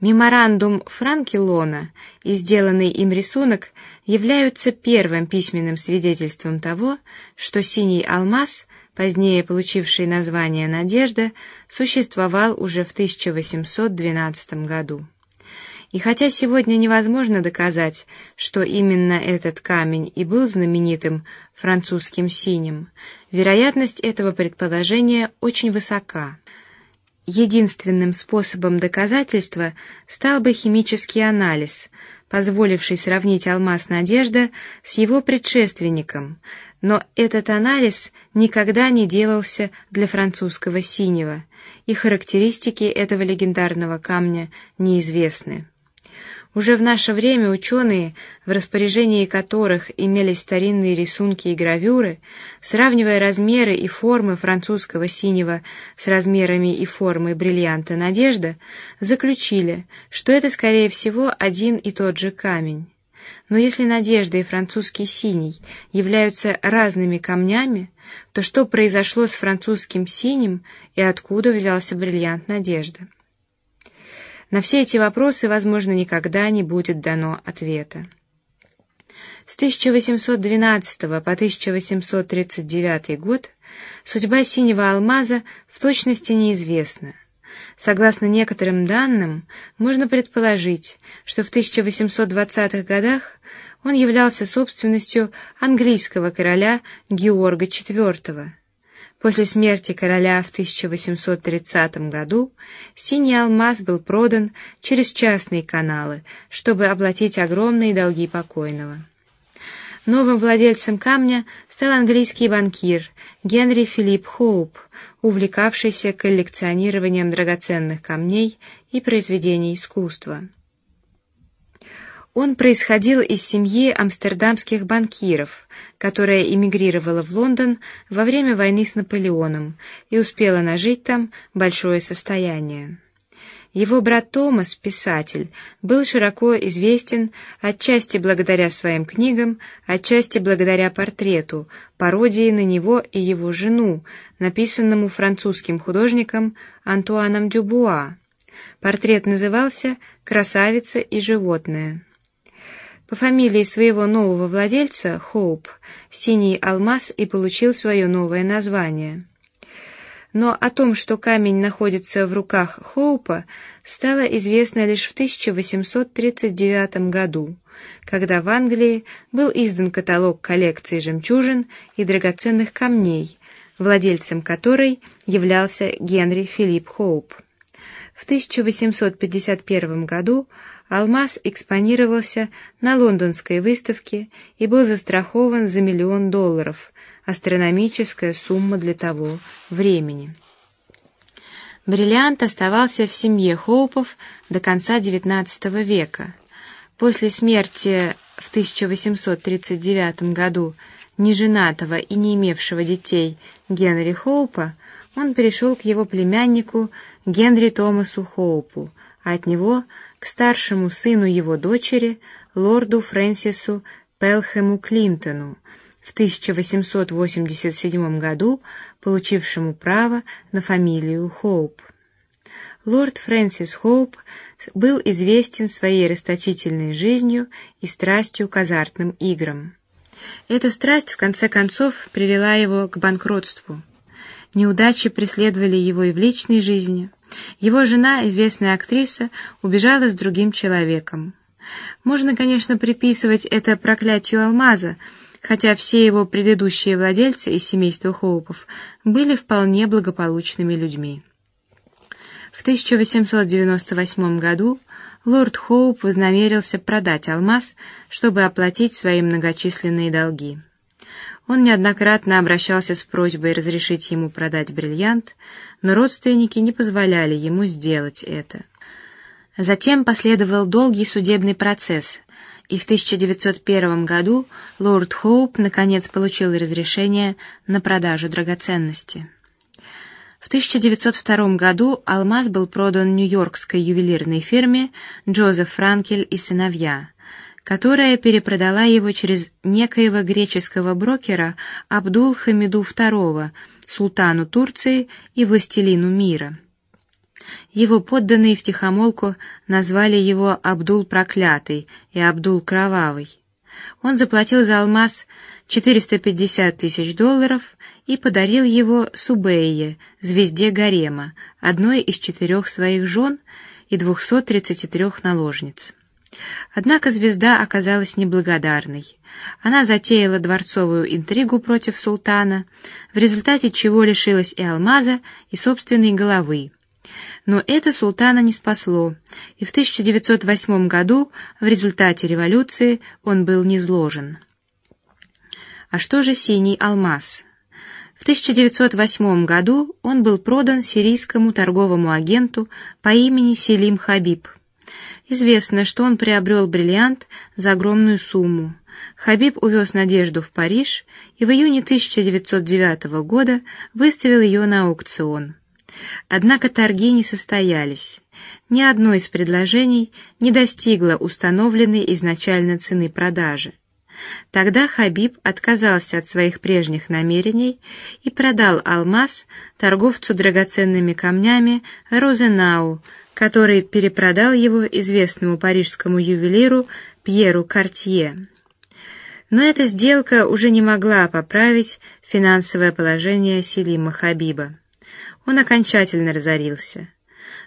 Меморандум Франкелона и сделанный им рисунок являются первым письменным свидетельством того, что синий алмаз, позднее получивший название Надежда, существовал уже в 1812 году. И хотя сегодня невозможно доказать, что именно этот камень и был знаменитым французским синим, вероятность этого предположения очень высока. Единственным способом доказательства стал бы химический анализ, позволивший сравнить алмаз Надежда с его предшественником, но этот анализ никогда не делался для французского синего, и характеристики этого легендарного камня неизвестны. Уже в наше время ученые, в распоряжении которых имелись старинные рисунки и гравюры, сравнивая размеры и формы французского синего с размерами и формой бриллианта Надежда, заключили, что это скорее всего один и тот же камень. Но если Надежда и французский синий являются разными камнями, то что произошло с французским синим и откуда взялся бриллиант Надежда? На все эти вопросы, возможно, никогда не будет дано ответа. С 1812 по 1839 год судьба синего алмаза в точности неизвестна. Согласно некоторым данным, можно предположить, что в 1820-х годах он являлся собственностью английского короля Георга IV. После смерти короля в 1830 году синий алмаз был продан через частные каналы, чтобы оплатить огромные долги покойного. Новым владельцем камня стал английский банкир Генри Филипп Хоуп, увлекавшийся коллекционированием драгоценных камней и произведений искусства. Он происходил из семьи амстердамских банкиров, которая эмигрировала в Лондон во время войны с Наполеоном и успела нажить там большое состояние. Его брат Томас, писатель, был широко известен отчасти благодаря своим книгам, отчасти благодаря портрету, пародии на него и его жену, написанному французским художником Антуаном Дюбуа. Портрет назывался «Красавица и животное». По фамилии своего нового владельца Хоуп синий алмаз и получил свое новое название. Но о том, что камень находится в руках Хоупа, стало известно лишь в 1839 году, когда в Англии был издан каталог коллекции жемчужин и драгоценных камней, владельцем которой являлся Генри Филипп Хоуп. В 1851 году алмаз экспонировался на лондонской выставке и был застрахован за миллион долларов, астрономическая сумма для того времени. Бриллиант оставался в семье Хоупов до конца XIX века. После смерти в 1839 году неженатого и не имевшего детей Генри Хоупа он перешел к его племяннику Генри Томасу Хоупу, а от него старшему сыну его дочери, лорду Фрэнсису Пелхэму Клинтону, в 1887 году получившему право на фамилию Хоуп. Лорд Фрэнсис Хоуп был известен своей расточительной жизнью и страстью к азартным играм. Эта страсть в конце концов привела его к банкротству. Неудачи преследовали его и в личной жизни. Его жена, известная актриса, убежала с другим человеком. Можно, конечно, приписывать это проклятию алмаза, хотя все его предыдущие владельцы из семейства Хоупов были вполне благополучными людьми. В 1898 году лорд Хоуп вознамерился продать алмаз, чтобы оплатить свои многочисленные долги. Он неоднократно обращался с просьбой разрешить ему продать бриллиант, но родственники не позволяли ему сделать это. Затем последовал долгий судебный процесс, и в 1901 году лорд Хоуп наконец получил разрешение на продажу драгоценности. В 1902 году алмаз был продан нью-йоркской ювелирной фирме Джозеф Франкель и сыновья которая перепродала его через некоего греческого брокера Абдул Хамиду II, султану Турции и властелину мира. Его подданные втихомолку назвали его Абдул Проклятый и Абдул Кровавый. Он заплатил за алмаз 450 тысяч долларов и подарил его Субейе, звезде гарема, одной из четырех своих жен и 233 наложниц. Однако звезда оказалась неблагодарной. Она затеяла дворцовую интригу против султана, в результате чего лишилась и алмаза, и собственной головы. Но это султана не спасло, и в 1908 году в результате революции он был низложен. А что же синий алмаз? В 1908 году он был продан сирийскому торговому агенту по имени Селим Хабиб. Известно, что он приобрел бриллиант за огромную сумму. Хабиб увез Надежду в Париж и в июне 1909 года выставил ее на аукцион. Однако торги не состоялись. Ни одно из предложений не достигло установленной изначально цены продажи. Тогда Хабиб отказался от своих прежних намерений и продал алмаз торговцу драгоценными камнями Розенау, который перепродал его известному парижскому ювелиру Пьеру Картье. Но эта сделка уже не могла поправить финансовое положение Селима Хабиба. Он окончательно разорился.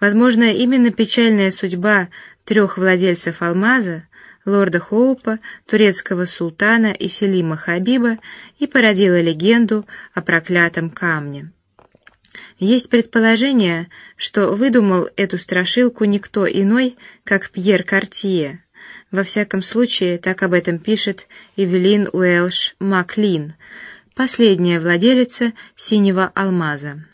Возможно, именно печальная судьба трех владельцев алмаза лорда Хоупа, турецкого султана и Селима Хабиба и породила легенду о проклятом камне. Есть предположение, что выдумал эту страшилку никто иной, как Пьер Картье. Во всяком случае, так об этом пишет Эвелин Уэлш Маклин, последняя владелица синего алмаза.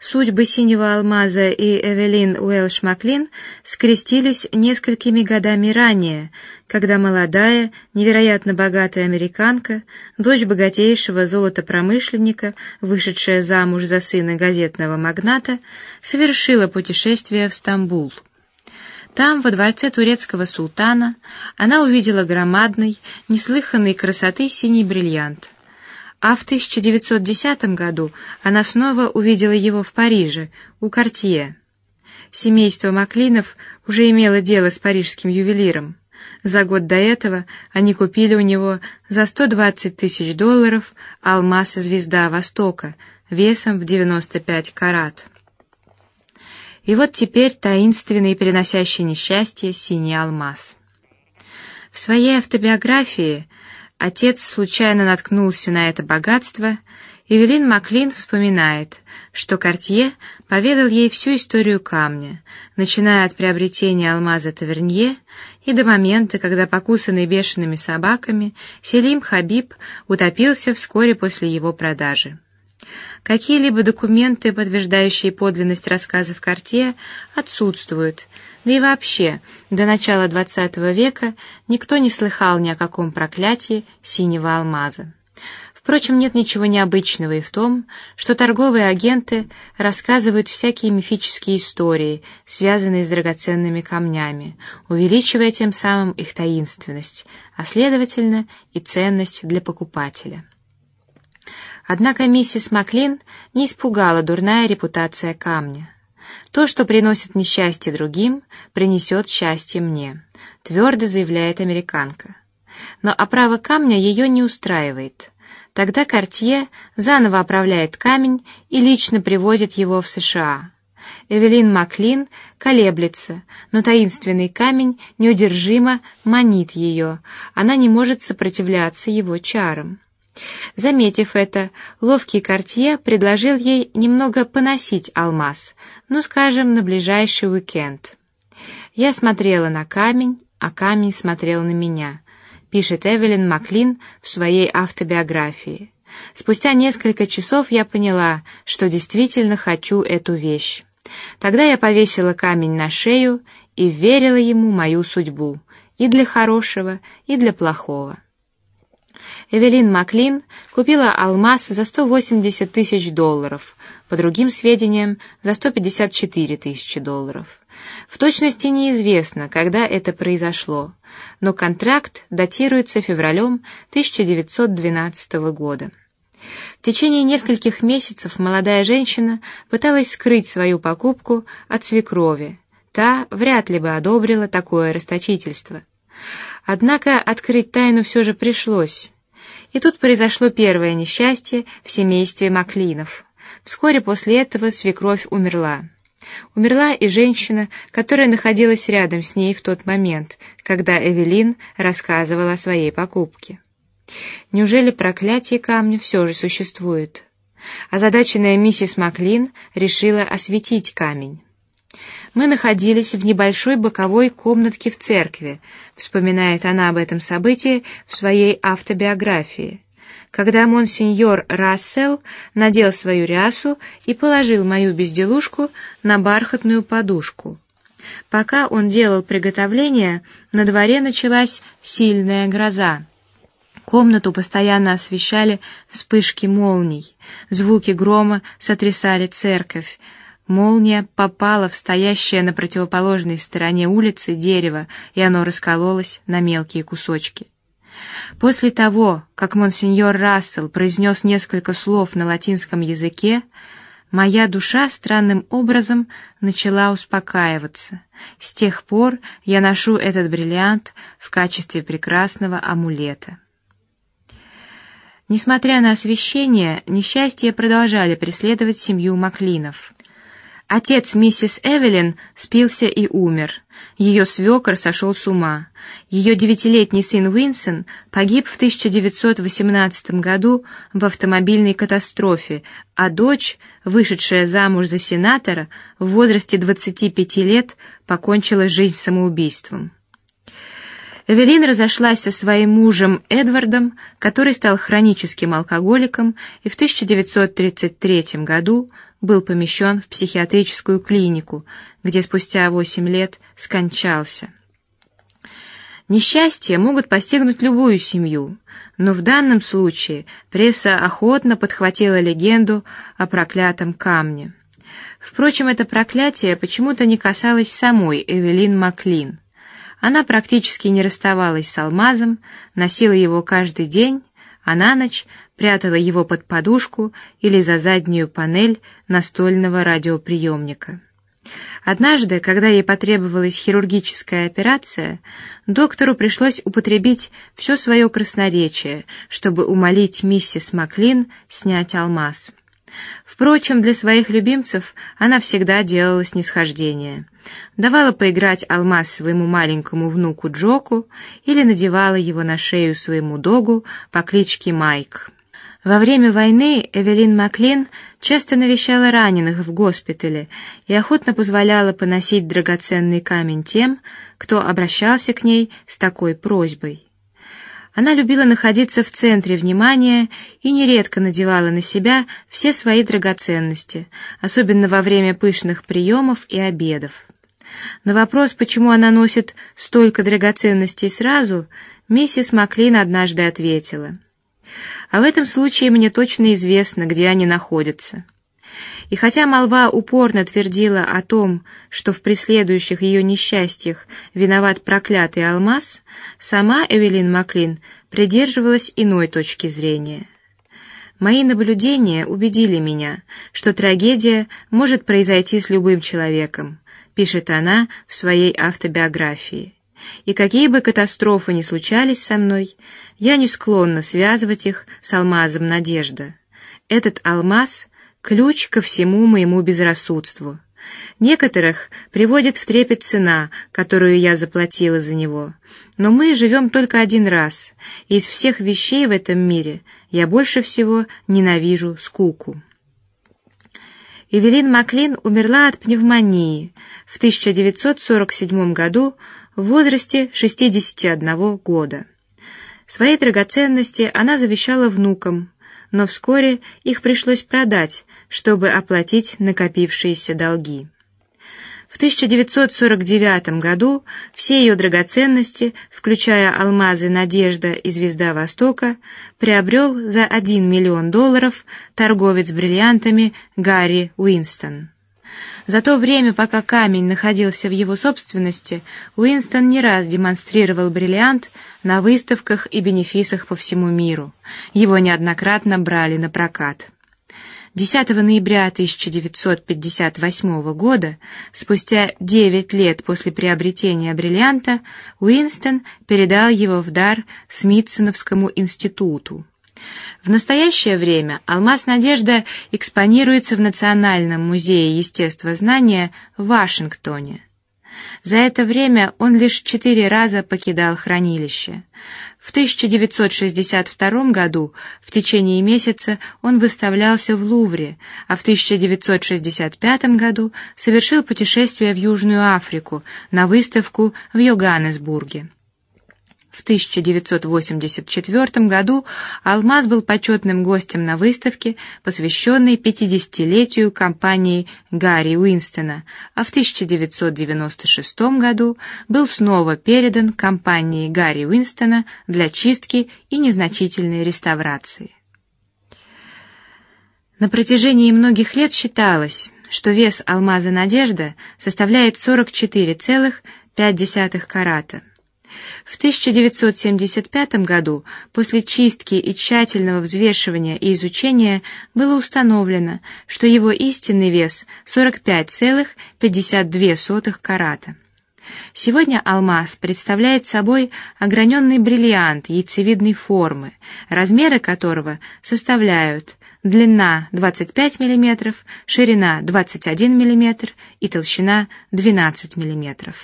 Судьбы синего алмаза и Эвелин Уэлш Маклин скрестились несколькими годами ранее, когда молодая, невероятно богатая американка, дочь богатейшего золотопромышленника, вышедшая замуж за сына газетного магната, совершила путешествие в Стамбул. Там, во дворце турецкого султана, она увидела громадный, неслыханной красоты синий бриллиант. А в 1910 году она снова увидела его в Париже у Картье. Семейство Маклинов уже имело дело с парижским ювелиром. За год до этого они купили у него за 120 тысяч долларов алмаз «Звезда Востока» весом в 95 карат. И вот теперь таинственный, переносящий несчастье синий алмаз. В своей автобиографии отец случайно наткнулся на это богатство, и Эвелин Маклин вспоминает, что Картье поведал ей всю историю камня, начиная от приобретения алмаза Тавернье и до момента, когда покусанный бешеными собаками Селим Хабиб утопился вскоре после его продажи. Какие-либо документы, подтверждающие подлинность рассказов Картье, отсутствуют. Да и вообще, до начала XX века никто не слыхал ни о каком проклятии синего алмаза. Впрочем, нет ничего необычного и в том, что торговые агенты рассказывают всякие мифические истории, связанные с драгоценными камнями, увеличивая тем самым их таинственность, а следовательно и ценность для покупателя. Однако миссис Маклин не испугала дурная репутация камня. То, что приносит несчастье другим, принесет счастье мне, твердо заявляет американка. Но оправа камня ее не устраивает. Тогда Картье заново оправляет камень и лично привозит его в США. Эвелин Маклин колеблется, но таинственный камень неудержимо манит ее. Она не может сопротивляться его чарам. Заметив это, ловкий Картье предложил ей немного поносить алмаз, ну, скажем, на ближайший уикенд. Я смотрела на камень, а камень смотрел на меня, пишет Эвелин Маклин в своей автобиографии. Спустя несколько часов я поняла, что действительно хочу эту вещь. Тогда я повесила камень на шею и верила ему мою судьбу, и для хорошего, и для плохого. Эвелин Маклин купила алмаз за 180 тысяч долларов, по другим сведениям за 154 тысячи долларов. В точности неизвестно, когда это произошло, но контракт датируется февралем 1912 года. В течение нескольких месяцев молодая женщина пыталась скрыть свою покупку от свекрови. Та вряд ли бы одобрила такое расточительство. Однако открыть тайну все же пришлось. И тут произошло первое несчастье в семействе Маклинов. Вскоре после этого свекровь умерла. Умерла и женщина, которая находилась рядом с ней в тот момент, когда Эвелин рассказывала о своей покупке. Неужели проклятие камня все же существует? Озадаченная миссис Маклин решила осветить камень. Мы находились в небольшой боковой комнатке в церкви, вспоминает она об этом событии в своей автобиографии когда монсеньор Рассел надел свою рясу и положил мою безделушку на бархатную подушку. Пока он делал приготовления, на дворе началась сильная гроза. Комнату постоянно освещали вспышки молний, звуки грома сотрясали церковь. Молния попала в стоящее на противоположной стороне улицы дерево, и оно раскололось на мелкие кусочки. После того, как монсеньор Рассел произнес несколько слов на латинском языке, моя душа странным образом начала успокаиваться. С тех пор я ношу этот бриллиант в качестве прекрасного амулета. Несмотря на освещение, несчастья продолжали преследовать семью Маклинов. Отец миссис Эвелин спился и умер. Ее свекор сошел с ума. Ее девятилетний сын Уинсон погиб в 1918 году в автомобильной катастрофе, а дочь, вышедшая замуж за сенатора, в возрасте 25 лет покончила жизнь самоубийством. Эвелин разошлась со своим мужем Эдвардом, который стал хроническим алкоголиком и в 1933 году был помещен в психиатрическую клинику, где спустя восемь лет скончался. Несчастья могут постигнуть любую семью, но в данном случае пресса охотно подхватила легенду о проклятом камне. Впрочем, это проклятие почему-то не касалось самой Эвелин Маклин. Она практически не расставалась с алмазом, носила его каждый день, а на ночь прятала его под подушку или за заднюю панель настольного радиоприемника. Однажды, когда ей потребовалась хирургическая операция, доктору пришлось употребить все свое красноречие, чтобы умолить миссис Маклин снять алмаз. Впрочем, для своих любимцев она всегда делала снисхождение, давала поиграть алмаз своему маленькому внуку Джоку или надевала его на шею своему догу по кличке Майк. Во время войны Эвелин Маклин часто навещала раненых в госпитале и охотно позволяла поносить драгоценный камень тем, кто обращался к ней с такой просьбой. Она любила находиться в центре внимания и нередко надевала на себя все свои драгоценности, особенно во время пышных приемов и обедов. На вопрос, почему она носит столько драгоценностей сразу, миссис Маклин однажды ответила: а в этом случае мне точно известно, где они находятся. И хотя молва упорно твердила о том, что в преследующих ее несчастьях виноват проклятый алмаз, сама Эвелин Маклин придерживалась иной точки зрения. Мои наблюдения убедили меня, что трагедия может произойти с любым человеком, пишет она в своей автобиографии. И какие бы катастрофы ни случались со мной, я не склонна связывать их с алмазом надежда. Этот алмаз ключ ко всему моему безрассудству. Некоторых приводит в трепет цена, которую я заплатила за него. Но мы живем только один раз, и из всех вещей в этом мире я больше всего ненавижу скуку. Эвелин Маклин умерла от пневмонии в 1947 году в возрасте 61 года. Свои драгоценности она завещала внукам, но вскоре их пришлось продать, чтобы оплатить накопившиеся долги. В 1949 году все ее драгоценности, включая алмазы Надежда и Звезда Востока, приобрел за 1 миллион долларов торговец бриллиантами Гарри Уинстон. За то время, пока камень находился в его собственности, Уинстон не раз демонстрировал бриллиант на выставках и бенефисах по всему миру. Его неоднократно брали на прокат. 10 ноября 1958 года, спустя 9 лет после приобретения бриллианта, Уинстон передал его в дар Смитсоновскому институту. В настоящее время алмаз Надежда экспонируется в Национальном музее естествознания в Вашингтоне. За это время он лишь четыре раза покидал хранилище. В 1962 году в течение месяца он выставлялся в Лувре, а в 1965 году совершил путешествие в Южную Африку на выставку в Йоганнесбурге. В 1984 году Алмаз был почетным гостем на выставке, посвященной 50-летию компании Гарри Уинстона, а в 1996 году был снова передан компании Гарри Уинстона для чистки и незначительной реставрации. На протяжении многих лет считалось, что вес алмаза Надежда составляет 44,5 карата. В 1975 году, после чистки и тщательного взвешивания и изучения, было установлено, что его истинный вес 45,52 карата. Сегодня алмаз представляет собой ограненный бриллиант яйцевидной формы, размеры которого составляют длина 25 мм, ширина 21 мм и толщина 12 мм.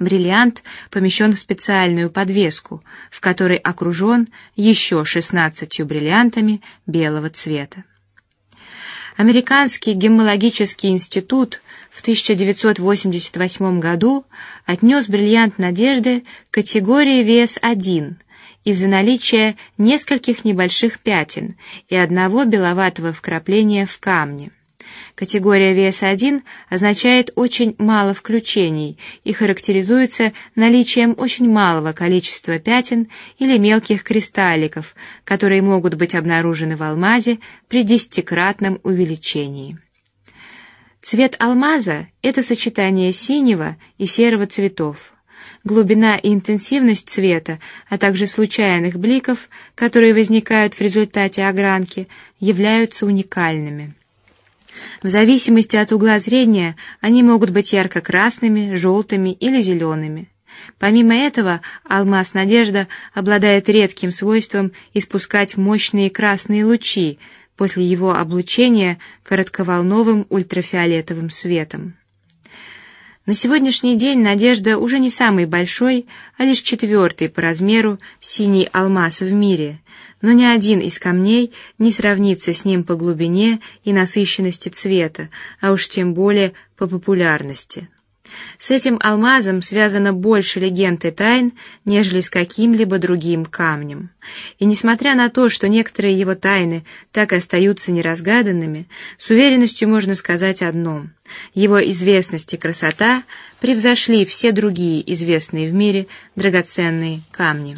Бриллиант помещен в специальную подвеску, в которой окружен еще шестнадцатью бриллиантами белого цвета. Американский геммологический институт в 1988 году отнес бриллиант Надежды к категории вес 1 из-за наличия нескольких небольших пятен и одного беловатого вкрапления в камне. Категория вес-1 означает очень мало включений и характеризуется наличием очень малого количества пятен или мелких кристалликов, которые могут быть обнаружены в алмазе при десятикратном увеличении. Цвет алмаза – это сочетание синего и серого цветов. Глубина и интенсивность цвета, а также случайных бликов, которые возникают в результате огранки, являются уникальными. В зависимости от угла зрения они могут быть ярко-красными, желтыми или зелеными. Помимо этого, алмаз Надежда обладает редким свойством испускать мощные красные лучи после его облучения коротковолновым ультрафиолетовым светом. На сегодняшний день Надежда уже не самый большой, а лишь четвертый по размеру синий алмаз в мире, но ни один из камней не сравнится с ним по глубине и насыщенности цвета, а уж тем более по популярности. С этим алмазом связано больше легенд и тайн, нежели с каким-либо другим камнем. И несмотря на то, что некоторые его тайны так и остаются неразгаданными, с уверенностью можно сказать одно: его известность и красота превзошли все другие известные в мире драгоценные камни.